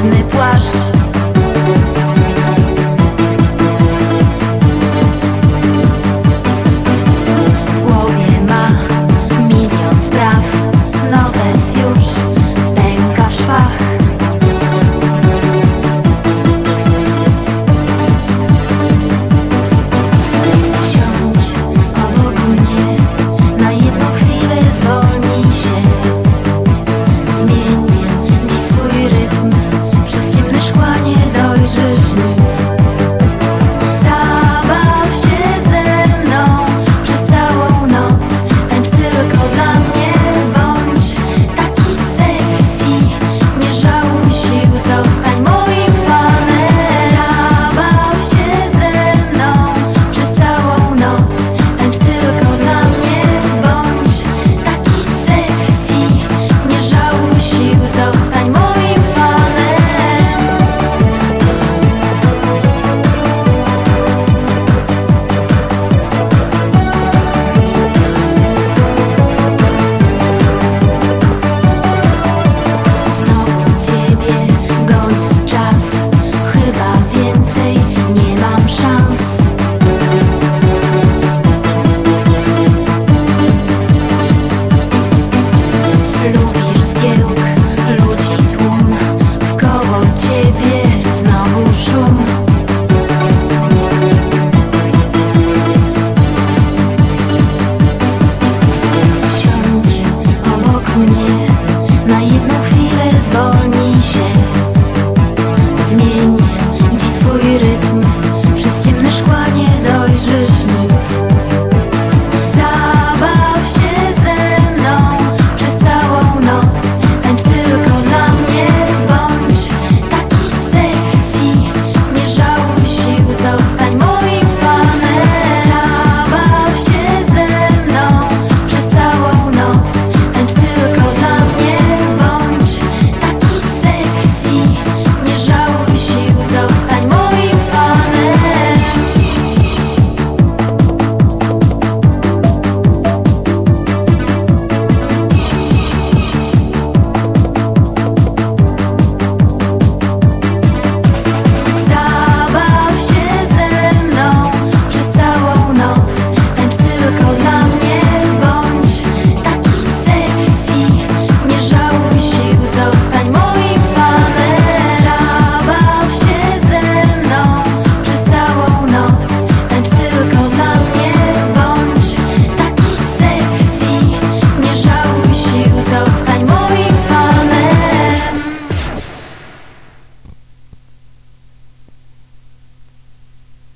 brudny płaszcz.